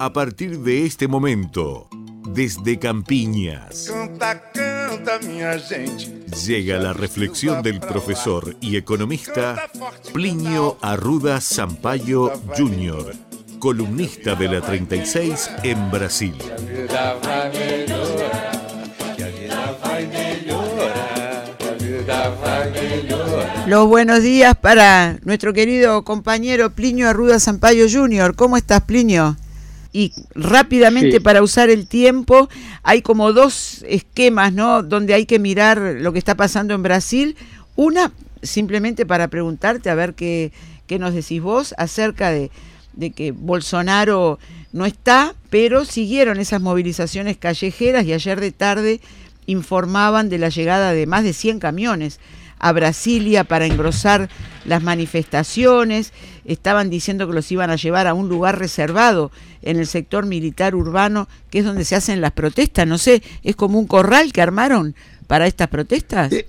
A partir de este momento, desde Campiñas, llega la reflexión del profesor y economista Plinio Arruda Sampaio Jr., columnista de la 36 en Brasil. Los buenos días para nuestro querido compañero Plinio Arruda Sampaio Jr. ¿Cómo estás, Plinio? Y rápidamente para usar el tiempo, hay como dos esquemas, ¿no? Donde hay que mirar lo que está pasando en Brasil. Una, simplemente para preguntarte, a ver qué, qué nos decís vos acerca de, de que Bolsonaro no está, pero siguieron esas movilizaciones callejeras y ayer de tarde informaban de la llegada de más de 100 camiones a Brasilia para engrosar las manifestaciones, estaban diciendo que los iban a llevar a un lugar reservado en el sector militar urbano, que es donde se hacen las protestas, no sé, es como un corral que armaron para estas protestas. Eh,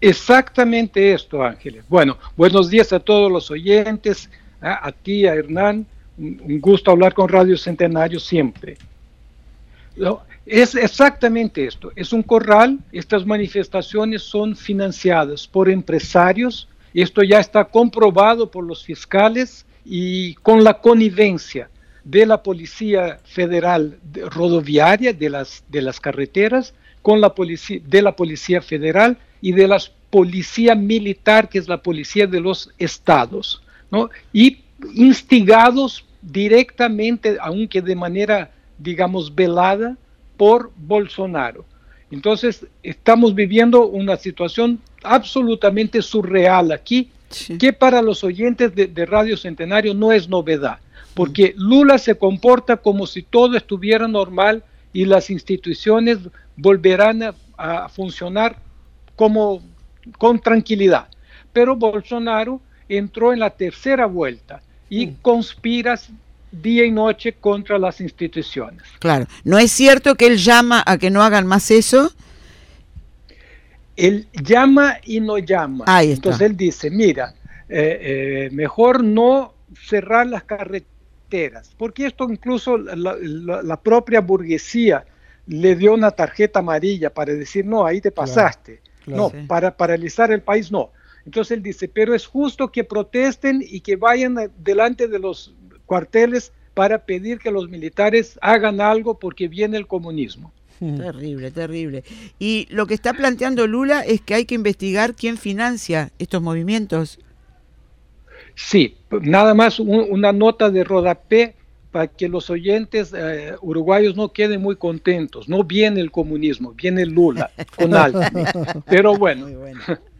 exactamente esto, Ángeles. Bueno, buenos días a todos los oyentes, a, ti, a Hernán, un gusto hablar con Radio Centenario siempre. Es exactamente esto, es un corral, estas manifestaciones son financiadas por empresarios, esto ya está comprobado por los fiscales y con la connivencia de la Policía Federal Rodoviaria de las, de las carreteras, con la policía, de la Policía Federal y de la Policía Militar, que es la policía de los estados, ¿no? y instigados directamente, aunque de manera, digamos, velada, por Bolsonaro. Entonces, estamos viviendo una situación absolutamente surreal aquí, que para los oyentes de, Radio Centenario no es novedad, porque Lula se comporta como si todo estuviera normal y las instituciones volverán a, a funcionar como con tranquilidad. Pero Bolsonaro entró en la tercera vuelta y conspira día y noche contra las instituciones. Claro, ¿no es cierto que él llama a que no hagan más eso? Él llama y no llama. Entonces él dice, mira, eh, eh, mejor no cerrar las carreteras, porque esto incluso la, propia burguesía le dio una tarjeta amarilla para decir, no, ahí te pasaste. no, para paralizar el país no. Entonces él dice, pero es justo que protesten y que vayan delante de los cuarteles para pedir que los militares hagan algo porque viene el comunismo. Hmm. Terrible, terrible. Y lo que está planteando Lula es que hay que investigar quién financia estos movimientos. Sí, nada más una nota de Rodapé para que los oyentes eh, uruguayos no queden muy contentos. No viene el comunismo, viene Lula con algo. Pero bueno.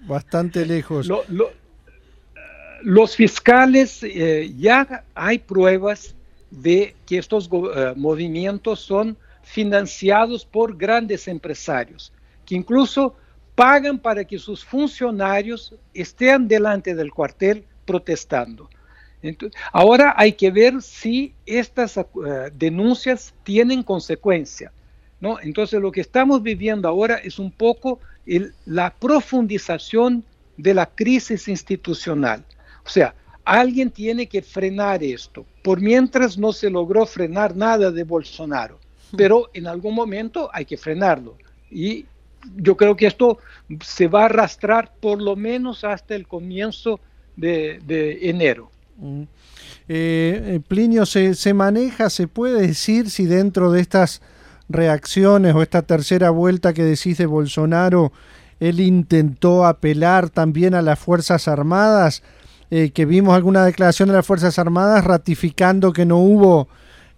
Bastante lejos los fiscales eh, ya hay pruebas de que estos eh, movimientos son financiados por grandes empresarios, que incluso pagan para que sus funcionarios estén delante del cuartel protestando. ahora hay que ver si estas eh, denuncias tienen consecuencia. ¿no? Entonces lo que estamos viviendo ahora es un poco la profundización de la crisis institucional. O sea, alguien tiene que frenar esto. Por mientras no se logró frenar nada de Bolsonaro, pero en algún momento hay que frenarlo. Y yo creo que esto se va a arrastrar por lo menos hasta el comienzo de, enero. Mm. Eh, eh, Plinio, ¿se, ¿se maneja, se puede decir si dentro de estas reacciones o esta tercera vuelta que decís de Bolsonaro, él intentó apelar también a las Fuerzas Armadas? Eh, que vimos alguna declaración de las Fuerzas Armadas ratificando que no hubo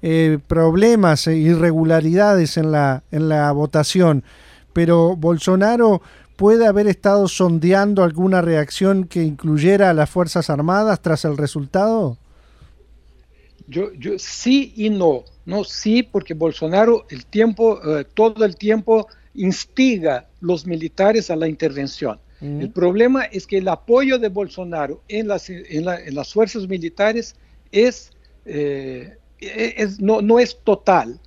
eh, problemas e irregularidades en la, en la votación. Pero Bolsonaro puede haber estado sondeando alguna reacción que incluyera a las Fuerzas Armadas tras el resultado. Yo, yo sí y no. No, sí, porque Bolsonaro el tiempo, eh, todo el tiempo instiga los militares a la intervención. El problema es que el apoyo de Bolsonaro en las, en, las fuerzas militares es, eh, es no, no, es total.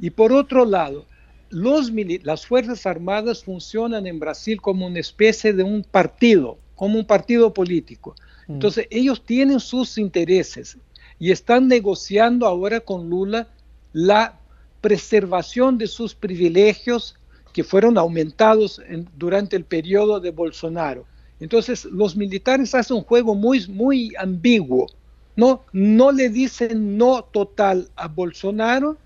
Y por otro lado, los las Fuerzas Armadas funcionan en Brasil como una especie de un partido, como un partido político. Entonces, ellos tienen sus intereses. y están negociando ahora con Lula la preservación de sus privilegios que fueron aumentados durante el periodo de Bolsonaro. Entonces, los militares hacen un juego muy, muy ambiguo. No, no le dicen no total a Bolsonaro,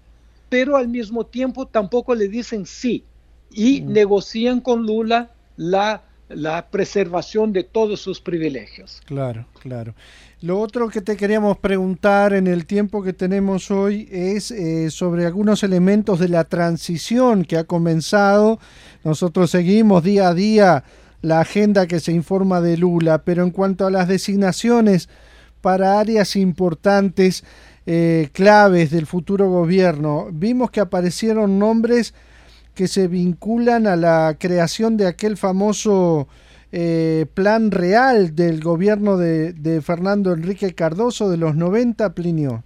pero al mismo tiempo tampoco le dicen sí. Y mm. negocian con Lula la, la preservación de todos sus privilegios. Claro, claro. Lo otro que te queríamos preguntar en el tiempo que tenemos hoy es eh, sobre algunos elementos de la transición que ha comenzado. Nosotros seguimos día a día la agenda que se informa de Lula, pero en cuanto a las designaciones para áreas importantes, eh, claves del futuro gobierno, vimos que aparecieron nombres que se vinculan a la creación de aquel famoso eh, plan real del gobierno de, Fernando Enrique Cardoso de los 90, Plinio?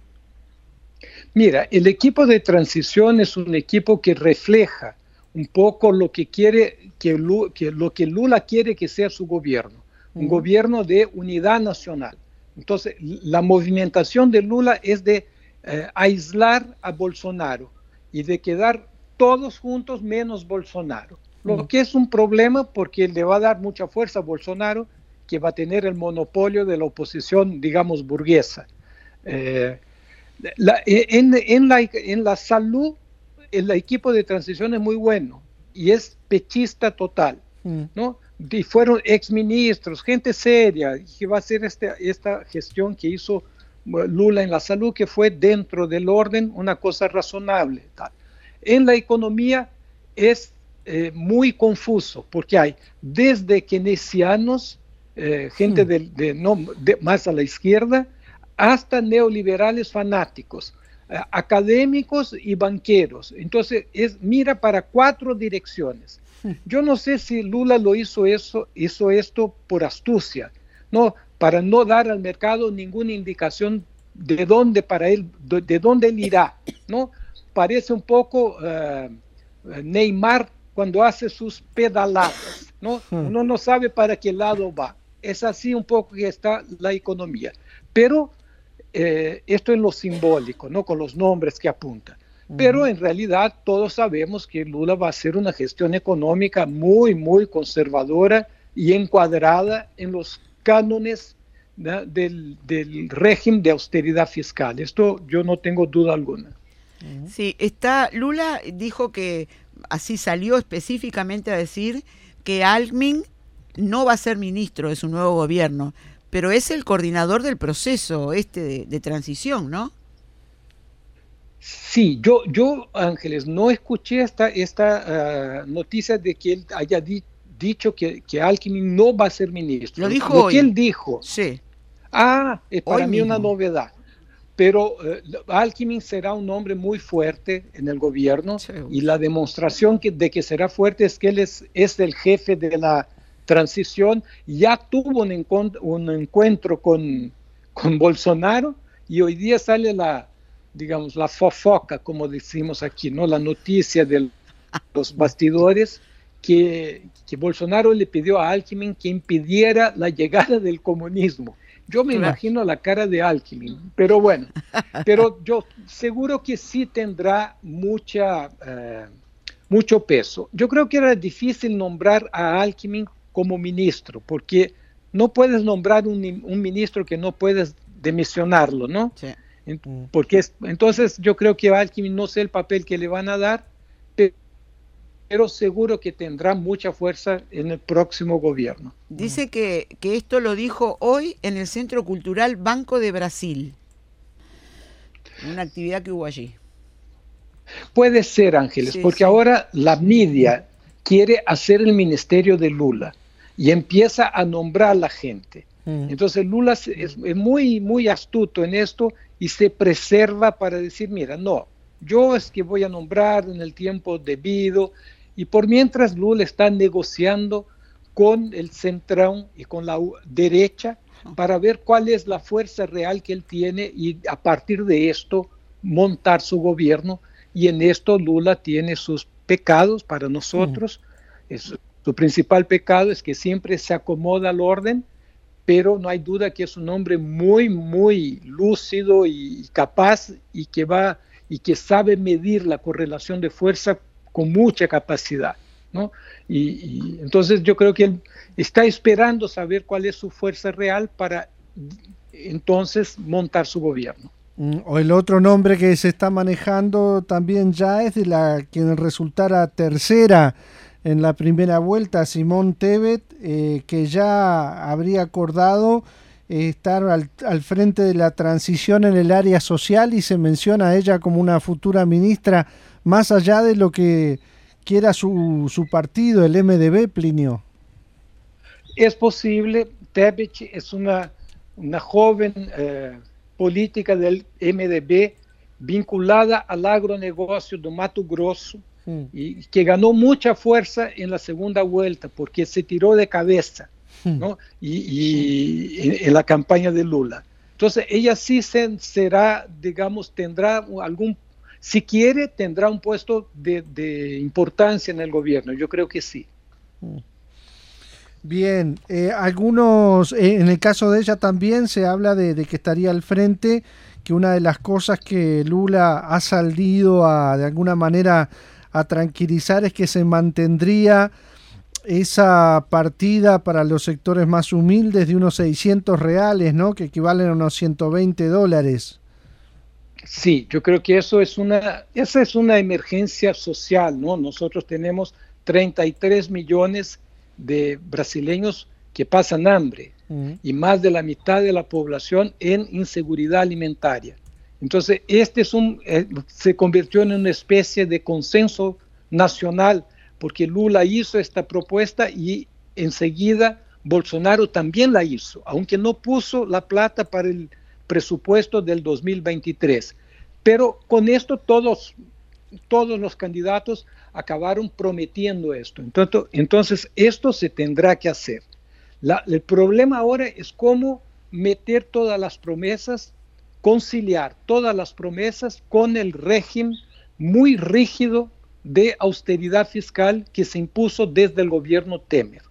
Mira, el equipo de transición es un equipo que refleja un poco lo que quiere que, lo que Lula quiere que sea su gobierno, un gobierno de unidad nacional. Entonces, la movimentación de Lula es de eh, aislar a Bolsonaro y de quedar todos juntos menos Bolsonaro. Lo que es un problema porque le va a dar mucha fuerza a Bolsonaro, que va a tener el monopolio de la oposición, digamos, burguesa. Eh, e, en, la, en la salud, el equipo de transición es muy bueno y es pechista total, mm. ¿no? Y fueron exministros, gente seria, que va a hacer este, esta gestión que hizo Lula en la salud, que fue dentro del orden una cosa razonable. Tal. En la economía es eh, muy confuso, porque hay desde keynesianos, eh, gente hmm. de, no, más a la izquierda, hasta neoliberales fanáticos, eh, académicos y banqueros. Entonces, es, mira para cuatro direcciones. Hmm. Yo no sé si Lula lo hizo eso, hizo esto por astucia, no, para no dar al mercado ninguna indicación de dónde para él, de, dónde él irá, ¿no? Parece un poco Neymar cuando hace sus pedaladas, ¿no? Hmm. Uno no sabe para qué lado va. Es así un poco que está la economía. Pero eh, esto en lo simbólico, ¿no? Con los nombres que apunta. Pero en realidad todos sabemos que Lula va a hacer una gestión económica muy, muy conservadora y encuadrada en los cánones del, del, régimen de austeridad fiscal. Esto yo no tengo duda alguna. Sí, está, Lula dijo que así salió específicamente a decir que Alckmin no va a ser ministro de su nuevo gobierno, pero es el coordinador del proceso este de, transición, ¿no? Sí, yo, yo, Ángeles, no escuché esta, esta ah, noticia de que él haya dicho que, que Alckmin no va a ser ministro. Lo dijo Lo que él dijo. Sí. Ah, es para mí una novedad pero eh, Alckmin será un hombre muy fuerte en el gobierno y la demostración de que será fuerte es que él es, el jefe de la transición, ya tuvo un, un encuentro con, con, Bolsonaro y hoy día sale la, digamos, la fofoca, como decimos aquí, ¿no? la noticia de los bastidores. Que, que Bolsonaro le pidió a Alckmin que impidiera la llegada del comunismo. Yo me imagino la cara de Alckmin, pero bueno, pero yo seguro que sí tendrá mucha, eh, mucho peso. Yo creo que era difícil nombrar a Alckmin como ministro, porque no puedes nombrar un, ministro que no puedes demisionarlo, ¿no? Sí. Porque entonces yo creo que Alckmin no sé el papel que le van a dar, pero seguro que tendrá mucha fuerza en el próximo gobierno. Dice que, que esto lo dijo hoy en el Centro Cultural Banco de Brasil, una actividad que hubo allí. Puede ser, Ángeles, porque ahora la media quiere hacer el ministerio de Lula y empieza a nombrar a la gente. Mm. Entonces Lula es, es, muy, muy astuto en esto y se preserva para decir, mira, no, yo es que voy a nombrar en el tiempo debido, y por mientras Lula está negociando con el centrón y con la derecha para ver cuál es la fuerza real que él tiene y a partir de esto montar su gobierno. Y en esto Lula tiene sus pecados para nosotros. su principal pecado es que siempre se acomoda al orden, pero no hay duda que es un hombre muy, muy lúcido y capaz y que va y que sabe medir la correlación de fuerza con mucha capacidad. ¿no? Y, entonces yo creo que él está esperando saber cuál es su fuerza real para entonces montar su gobierno. Mm, o el otro nombre que se está manejando también ya es de la quien resultara tercera en la primera vuelta, Simón Tebet, eh, que ya habría acordado eh, estar al, al, frente de la transición en el área social y se menciona a ella como una futura ministra, más allá de lo que quiera su, su partido, el MDB, Plinio. Es posible, Tebet es una, una joven eh, política del MDB vinculada al agronegocio de Mato Grosso, y que ganó mucha fuerza en la segunda vuelta porque se tiró de cabeza ¿no? y, en, la campaña de Lula. Entonces ella sí será, digamos, tendrá algún, si quiere, tendrá un puesto de, importancia en el gobierno. Yo creo que sí. Bien, eh, algunos, eh, en el caso de ella también se habla de, de, que estaría al frente, que una de las cosas que Lula ha salido a, de alguna manera, a tranquilizar es que se mantendría esa partida para los sectores más humildes de unos 600 reales, ¿no? Que equivalen a unos 120 dólares. Sí, yo creo que eso es una, esa es una emergencia social, ¿no? Nosotros tenemos 33 millones de brasileños que pasan hambre y más de la mitad de la población en inseguridad alimentaria. Entonces, este es un, eh, se convirtió en una especie de consenso nacional, porque Lula hizo esta propuesta y enseguida Bolsonaro también la hizo, aunque no puso la plata para el presupuesto del 2023. Pero con esto todos, todos los candidatos acabaron prometiendo esto. Entonces, entonces esto se tendrá que hacer. el problema ahora es cómo meter todas las promesas conciliar todas las promesas con el régimen muy rígido de austeridad fiscal que se impuso desde el gobierno Temer.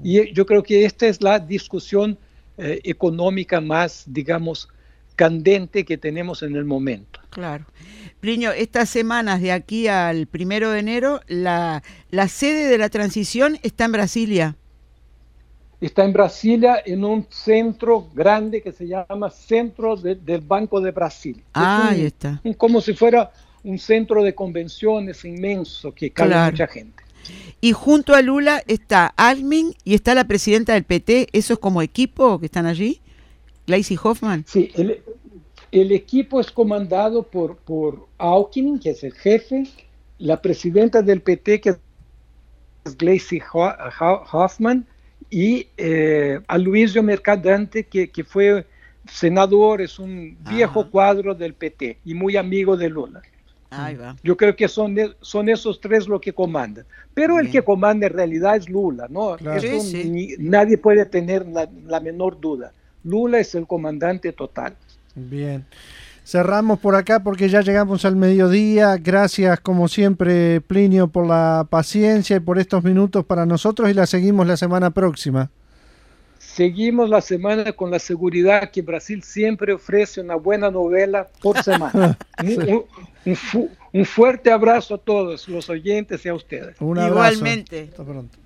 Y yo creo que esta es la discusión eh, económica más, digamos, candente que tenemos en el momento. Claro. Plinio, estas semanas de aquí al primero de enero, la, la sede de la transición está en Brasilia está en Brasilia en un centro grande que se llama Centro del Banco de Brasil. Ah, ahí está. como si fuera un centro de convenciones inmenso que cabe mucha gente. Y junto a Lula está Almin y está la presidenta del PT. ¿Eso es como equipo que están allí? Gleisi Hoffman. Sí, el, equipo es comandado por, por que es el jefe, la presidenta del PT, que es Gleisi Hoffman, y eh, a Luisio Mercadante, que, que, fue senador, es un viejo cuadro del PT y muy amigo de Lula. Yo creo que son, son esos tres los que comandan. Pero el que comanda en realidad es Lula, ¿no? nadie puede tener la menor duda. Lula es el comandante total. Bien. Cerramos por acá porque ya llegamos al mediodía. Gracias como siempre Plinio por la paciencia y por estos minutos para nosotros y la seguimos la semana próxima. Seguimos la semana con la seguridad que Brasil siempre ofrece una buena novela por semana. un, fuerte abrazo a todos los oyentes y a ustedes. Igualmente. Hasta pronto.